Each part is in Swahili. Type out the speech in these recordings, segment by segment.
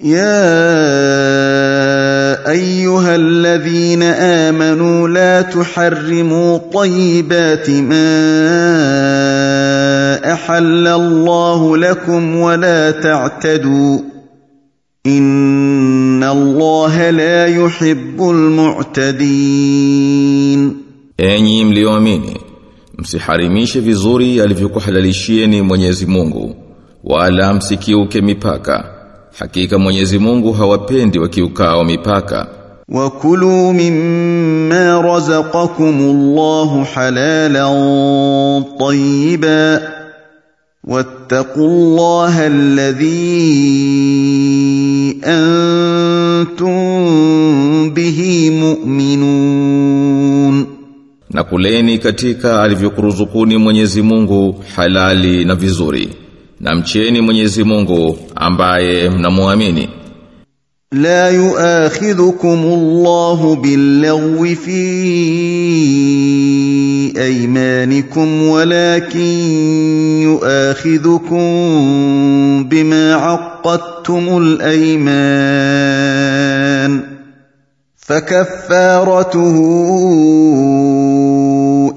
يا ايها الذين امنوا لا تحرموا طيبات ما احل الله لكم ولا تعتدوا ان الله لا يحب المعتدين. اني مؤمن مسحرميش في زوري اللي الذي يحللشيني منيزي مungu ولا امسكيوك ميپاكا Hakika Mwenyezi Mungu hawapendi wakiukao mipaka. Wa kulu mimma razaqakumullahu halalan tayyiba wattaqullaha alladhi antum bihi mu'minun. Na kuleni katika alivyokuruzukuni Mwenyezi Mungu halali na vizuri. Na mcheni mwenyezi mungu ambaye mnamuamini. لا يؤاخذكم الله باللغو في أيمانكم ولكن يؤاخذكم بما عقدتم الأيمان. فكفارته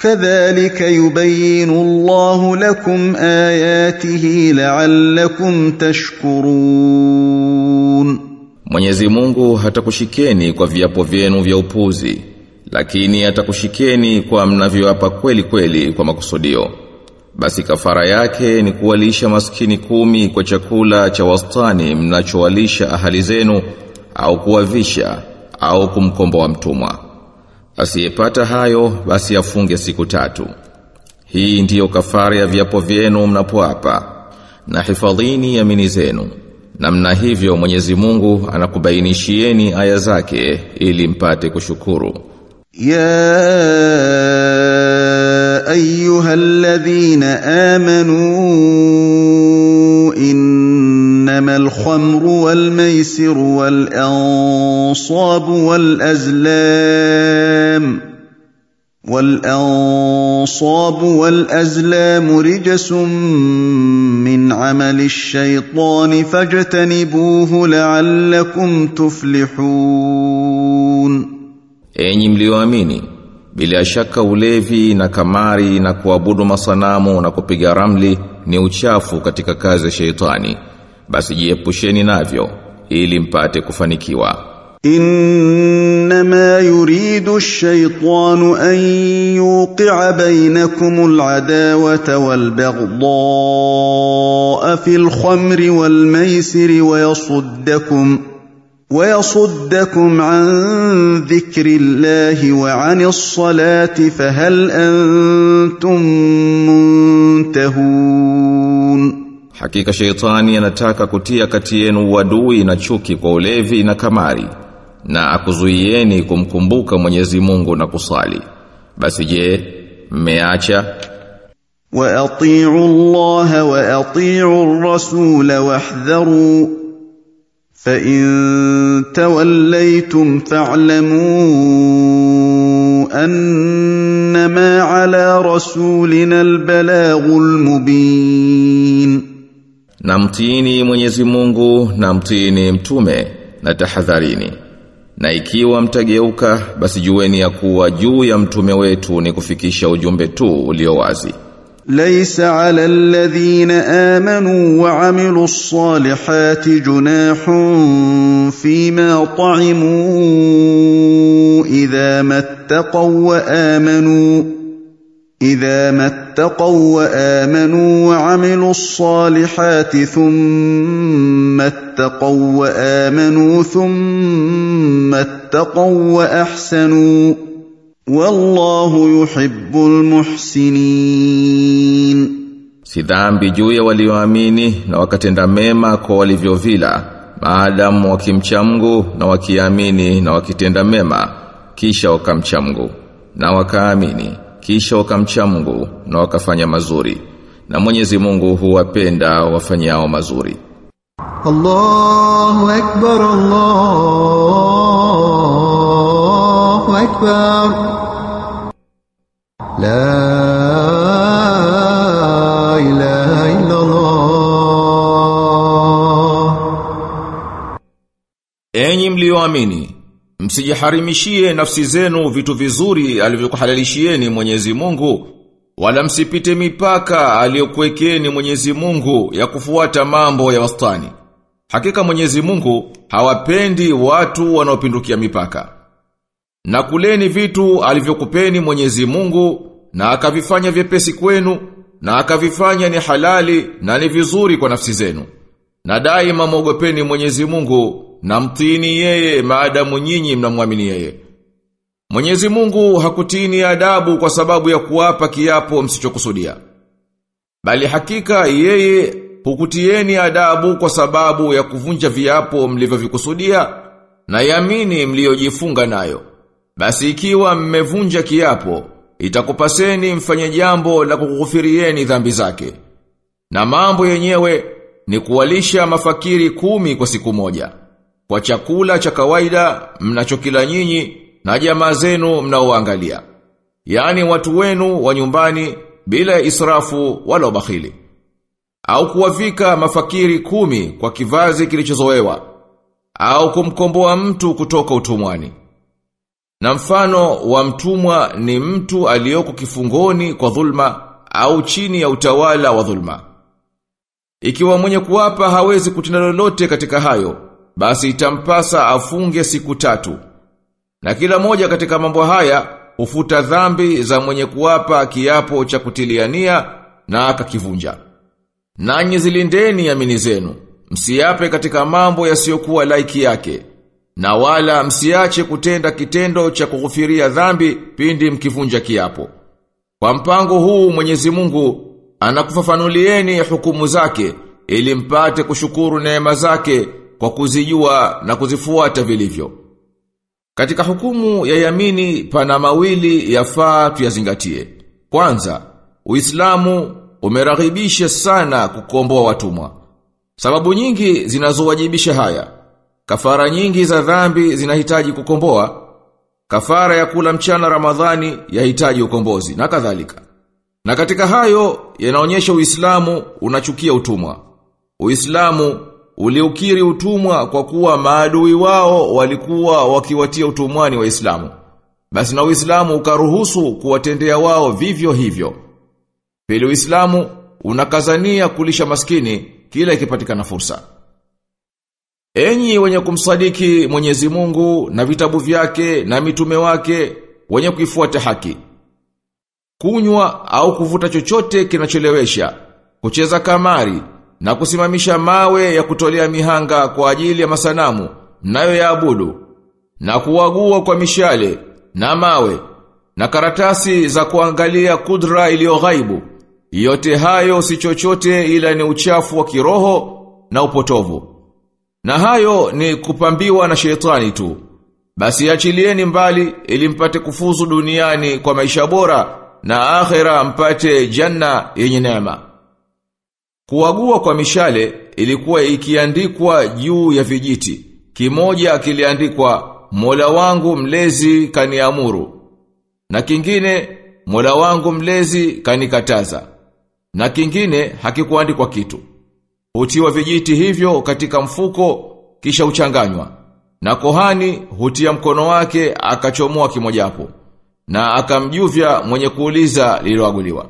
كذلك يبين الله لكم اياته لعلكم تشكرون Mwenyezi Mungu hatakushikeni kwa viapo vyenu vya upuzi lakini atakushikeni kwa mnavyoapa kweli kweli kwa makusudio basi kafara yake ni kuwalisha maskini kumi kwa chakula cha wastani mnachowalisha ahali zenu au kuwavisha au kumkomboa mtumwa asiyepata hayo basi afunge siku tatu. Hii ndiyo kafara ya viapo vyenu mnapoapa na hifadhini yamini zenu. Namna hivyo Mwenyezi Mungu anakubainishieni aya zake ili mpate kushukuru. Ya ayyuhalladhina amanu in انما الخمر والميسر والانصاب والازلام والانصاب والازلام رجس من عمل الشيطان فاجتنبوه لعلكم تفلحون Enyi mlioamini bila shaka ulevi na kamari na kuabudu masanamu na kupiga ramli ni uchafu katika kazi ya sheitani basi jiepusheni navyo ili mpate kufanikiwa Innama yuridu ash-shaytanu an yuqi'a bainakum al-adawata wal-baghdha'a fil khamri wal-maisiri wa yasuddakum wa yasuddakum an عن ذكر الله وعن الصلاة فهل antum منتهون Hakika sheitani anataka kutia kati yenu uadui na chuki kwa ulevi na kamari na akuzuieni kumkumbuka Mwenyezi Mungu na kusali. Basi je, mmeacha wa atii'u Allah wa atii'u ar-rasul wahdharu fa in tawallaytum fa'lamu annama 'ala rasulina al-balaghul mubin Na mtiini Mwenyezi Mungu na mtiini mtume na tahadharini. Na ikiwa mtageuka basi jueni ya kuwa juu ya mtume wetu ni kufikisha ujumbe tu ulio wazi. ليس على الذين امنوا وعملوا الصالحات جناح فيما طعموا اذا ما اتقوا وامنوا اذا ما اتقوا وامنوا وعملوا الصالحات ثم اتقوا وامنوا ثم اتقوا واحسنوا والله يحب المحسنين Si dhambi juu ya walioamini na wakatenda mema kwa walivyovila maadamu wakimcha Mungu na wakiamini na wakitenda mema kisha wakamcha Mungu na wakaamini kisha wakamcha Mungu na wakafanya mazuri na Mwenyezi Mungu huwapenda wafanyao mazuri. Allahu akbar Allahu akbar. La Enyi mlioamini msijiharimishie nafsi zenu vitu vizuri alivyokuhalalishieni Mwenyezi Mungu, wala msipite mipaka aliyokuwekeni Mwenyezi Mungu ya kufuata mambo ya wastani. Hakika Mwenyezi Mungu hawapendi watu wanaopindukia mipaka. Na kuleni vitu alivyokupeni Mwenyezi Mungu na akavifanya vyepesi kwenu na akavifanya ni halali na ni vizuri kwa nafsi zenu. Na daima mwogopeni Mwenyezi Mungu na mtini yeye maadamu nyinyi mnamwamini yeye. Mwenyezi Mungu hakutini adabu kwa sababu ya kuwapa kiapo msichokusudia. Bali hakika yeye hukutieni adabu kwa sababu ya kuvunja viapo mlivyovikusudia na yamini mliojifunga nayo. Basi ikiwa mmevunja kiapo, itakupaseni mfanye jambo la kukughufirieni dhambi zake. Na mambo yenyewe ni kuwalisha mafakiri kumi kwa siku moja. Kwa chakula cha kawaida mnachokila nyinyi na jamaa zenu mnaoangalia. yani watu wenu wa nyumbani bila israfu wala ubakhili. Au kuwavika mafakiri kumi kwa kivazi kilichozoewa. Au kumkomboa mtu kutoka utumwani. Na mfano wa mtumwa ni mtu aliyoko kifungoni kwa dhulma au chini ya utawala wa dhulma. Ikiwa mwenye kuwapa hawezi kutenda lolote katika hayo, basi itampasa afunge siku tatu. Na kila moja katika mambo haya hufuta dhambi za mwenye kuwapa kiapo cha kutiliania na akakivunja. Nanyi zilindeni amini zenu, msiape katika mambo yasiyokuwa laiki yake, na wala msiache kutenda kitendo cha kughufiria dhambi pindi mkivunja kiapo. Kwa mpango huu Mwenyezi Mungu anakufafanulieni hukumu zake ili mpate kushukuru neema zake kwa kuzijua na kuzifuata vilivyo. Katika hukumu ya yamini pana mawili yafaa tuyazingatie. Kwanza, Uislamu umeraghibisha sana kukomboa watumwa. Sababu nyingi zinazowajibisha haya. Kafara nyingi za dhambi zinahitaji kukomboa. Kafara ya kula mchana Ramadhani yahitaji ukombozi na kadhalika. Na katika hayo yanaonyesha Uislamu unachukia utumwa. Uislamu uliukiri utumwa kwa kuwa maadui wao walikuwa wakiwatia utumwani Waislamu. Basi na Uislamu ukaruhusu kuwatendea wao vivyo hivyo. Pili Uislamu unakazania kulisha maskini kila ikipatikana fursa. Enyi wenye kumsadiki Mwenyezi Mungu na vitabu vyake na mitume wake wenye kuifuata haki. Kunywa au kuvuta chochote kinachelewesha, kucheza kamari na kusimamisha mawe ya kutolea mihanga kwa ajili ya masanamu nayo yaabudu na kuwagua kwa mishale na mawe na karatasi za kuangalia kudra iliyo ghaibu. Yote hayo si chochote ila ni uchafu wa kiroho na upotovu. Na hayo ni kupambiwa na shetani tu. Basi achilieni mbali ili mpate kufuzu duniani kwa maisha bora na akhera mpate janna yenye neema Kuagua kwa mishale ilikuwa ikiandikwa juu ya vijiti. Kimoja kiliandikwa Mola wangu mlezi kaniamuru. Na kingine Mola wangu mlezi kanikataza. Na kingine hakikuandikwa kitu. Hutiwa vijiti hivyo katika mfuko kisha uchanganywa. Na kohani hutia mkono wake akachomoa kimojapo. Na akamjuvya mwenye kuuliza lililoaguliwa.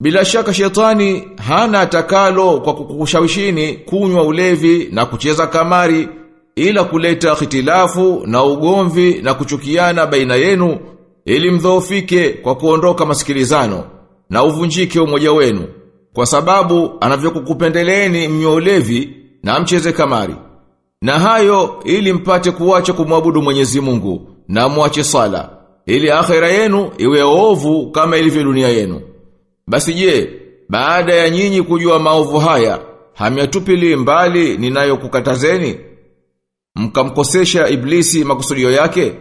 Bila shaka shetani hana atakalo kwa kukushawishini kunywa ulevi na kucheza kamari ila kuleta khitilafu na ugomvi na kuchukiana baina yenu ili mdhoofike kwa kuondoka masikilizano na uvunjike umoja wenu kwa sababu anavyokukupendeleeni mnywa ulevi na mcheze kamari. Na hayo ili mpate kuwacha kumwabudu Mwenyezi Mungu na muache sala ili akhera yenu iwe ovu kama ilivyo dunia yenu basi je, baada ya nyinyi kujua maovu haya, hamyatupili mbali ninayokukatazeni mkamkosesha iblisi makusudio yake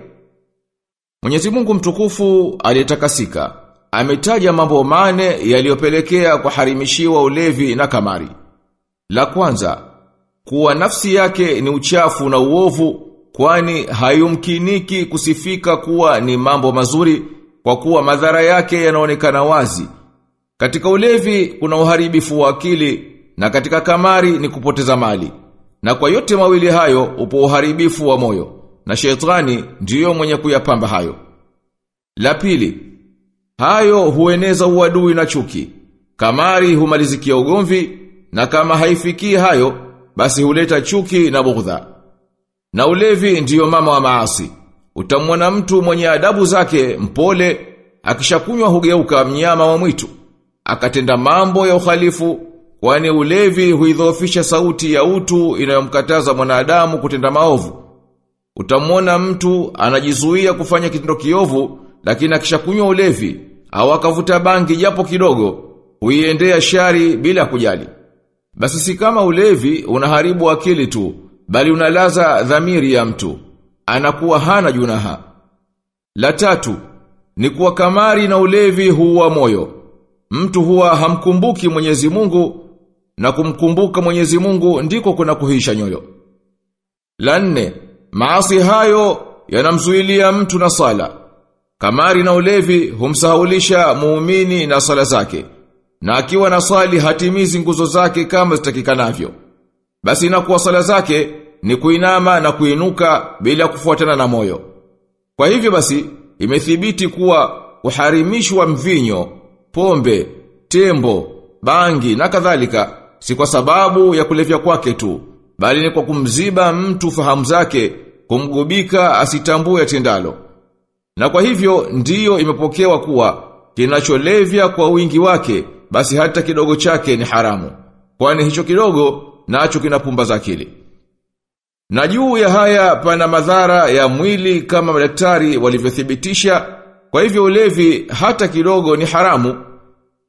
Mwenyezi Mungu mtukufu aliyetakasika ametaja mambo mane yaliyopelekea kuharimishiwa ulevi na kamari. La kwanza, kuwa nafsi yake ni uchafu na uovu kwani hayumkiniki kusifika kuwa ni mambo mazuri kwa kuwa madhara yake yanaonekana wazi. Katika ulevi kuna uharibifu wa akili na katika kamari ni kupoteza mali. Na kwa yote mawili hayo upo uharibifu wa moyo na shetani ndiyo mwenye kuyapamba hayo. La pili, hayo hueneza uadui na chuki. Kamari humalizikia ugomvi na kama haifikii hayo basi huleta chuki na bugdha. Na ulevi ndiyo mama wa maasi. Utamwona mtu mwenye adabu zake mpole akishakunywa hugeuka mnyama wa mwitu. Akatenda mambo ya uhalifu kwani ulevi huidhoofisha sauti ya utu inayomkataza mwanadamu kutenda maovu. Utamwona mtu anajizuia kufanya kitendo kiovu lakini akishakunywa ulevi au akavuta bangi japo kidogo huiendea shari bila kujali. Basi si kama ulevi unaharibu akili tu bali unalaza dhamiri ya mtu anakuwa hana junaha. La tatu ni kuwa kamari na ulevi huuwa moyo. Mtu huwa hamkumbuki Mwenyezi Mungu na kumkumbuka Mwenyezi Mungu ndiko kuna kuhisha nyoyo. La nne, maasi hayo yanamzuilia mtu na sala. Kamari na ulevi humsahulisha muumini na sala zake. Na akiwa na sali hatimizi nguzo zake kama zitakikanavyo. Basi inakuwa sala zake ni kuinama na kuinuka bila kufuatana na moyo. Kwa hivyo basi imethibiti kuwa kuharimishwa mvinyo, pombe, tembo, bangi na kadhalika si kwa sababu ya kulevya kwake tu, bali ni kwa kumziba mtu fahamu zake, kumgubika asitambue atendalo. Na kwa hivyo ndiyo imepokewa kuwa kinacholevya kwa wingi wake, basi hata kidogo chake ni haramu. Kwani hicho kidogo nacho kinapumbaza akili. Na juu ya haya pana madhara ya mwili kama madaktari walivyothibitisha, kwa hivyo ulevi hata kidogo ni haramu.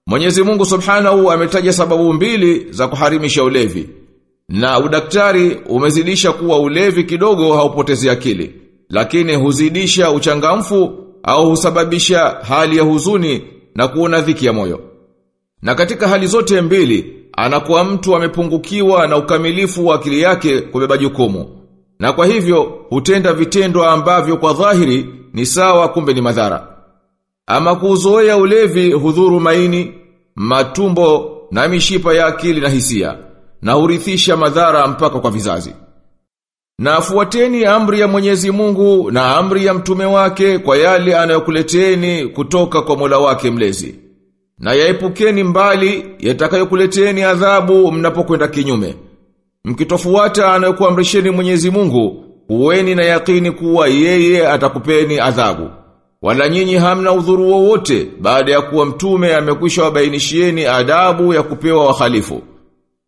Mwenyezi Mungu Subhanahu ametaja sababu mbili za kuharimisha ulevi. Na udaktari umezidisha kuwa ulevi kidogo haupotezi akili, lakini huzidisha uchangamfu au husababisha hali ya huzuni na kuona dhiki ya moyo. Na katika hali zote mbili, anakuwa mtu amepungukiwa na ukamilifu wa akili yake kubeba jukumu. Na kwa hivyo, hutenda vitendo ambavyo kwa dhahiri ni sawa kumbe ni madhara. Ama kuzoea ulevi hudhuru maini, matumbo na mishipa ya akili na hisia, na hurithisha madhara mpaka kwa vizazi. Na afuateni amri ya Mwenyezi Mungu na amri ya mtume wake kwa yale anayokuleteni kutoka kwa Mola wake mlezi. Na yaepukeni mbali yatakayokuleteni adhabu mnapokwenda kinyume. Mkitofuata anayokuamrisheni Mwenyezi Mungu, uweni na yakini kuwa yeye atakupeni adhabu. Wala nyinyi hamna udhuru wowote baada ya kuwa mtume amekwisha wabainishieni adabu ya kupewa wahalifu.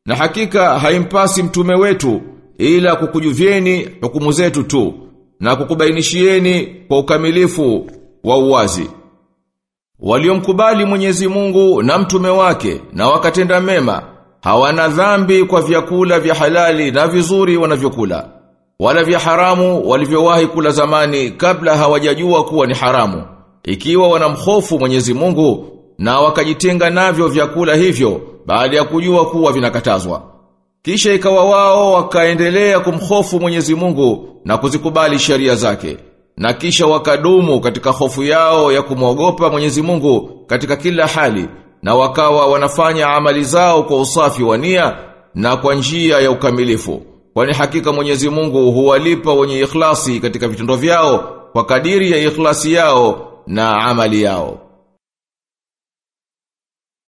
Na hakika haimpasi mtume wetu ila kukujuvieni hukumu zetu tu na kukubainishieni kwa ukamilifu wa uwazi. Waliomkubali Mwenyezi Mungu na mtume wake na wakatenda mema hawana dhambi kwa vyakula vya halali na vizuri wanavyokula wala vya haramu walivyowahi kula zamani kabla hawajajua kuwa ni haramu. Ikiwa wanamhofu Mwenyezi Mungu na wakajitenga navyo vyakula hivyo baada ya kujua kuwa vinakatazwa. Kisha ikawa wao wakaendelea kumhofu Mwenyezi Mungu na kuzikubali sheria zake. Na kisha wakadumu katika hofu yao ya kumwogopa Mwenyezi Mungu katika kila hali na wakawa wanafanya amali zao kwa usafi wa nia na kwa njia ya ukamilifu kwani hakika Mwenyezi Mungu huwalipa wenye ikhlasi katika vitendo vyao kwa kadiri ya ikhlasi yao na amali yao